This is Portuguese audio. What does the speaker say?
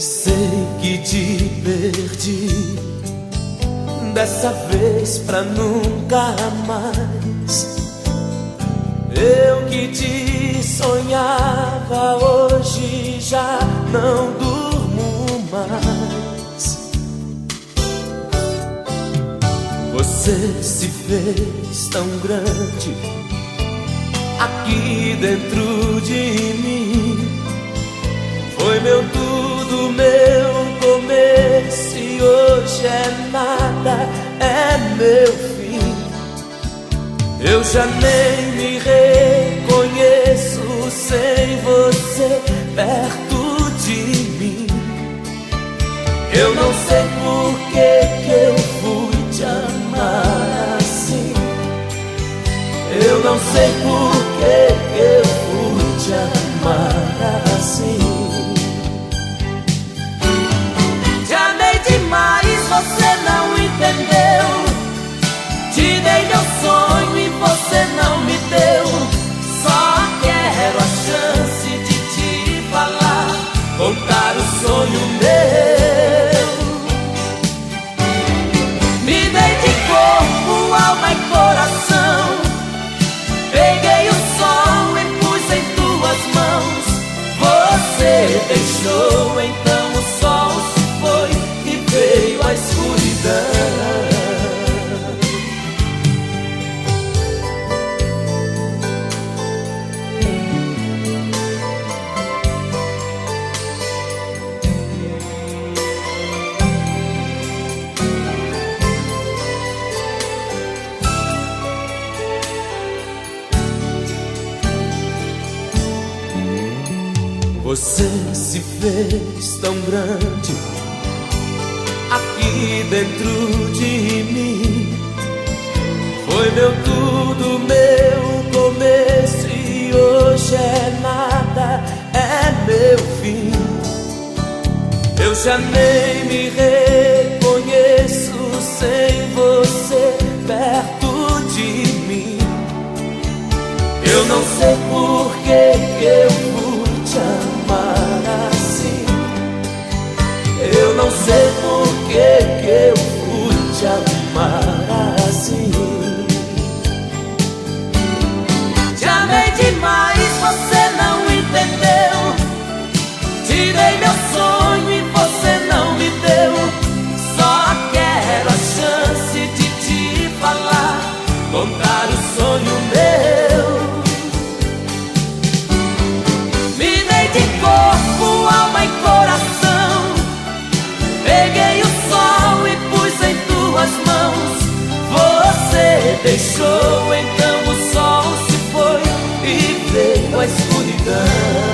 Sei que te perdi. Dessa vez pra nunca mais. Eu que te sonhava Hoje já não durmo mais. Você se fez tão grande Aqui dentro de mim. É meu fim. Eu já nem me reconheço sem você perto de mim. Eu não Você se fez tão grande aqui dentro de mim. Foi meu tudo, meu começo e hoje é nada, é meu fim. Eu já nem me demais, você não entendeu. Tirei meu sonho e você não me deu. Só quero a chance de te falar, contar o sonho meu. Me dei de corpo, alma e coração. Peguei o sol e pus em tuas mãos. Você deixou então a escuridão.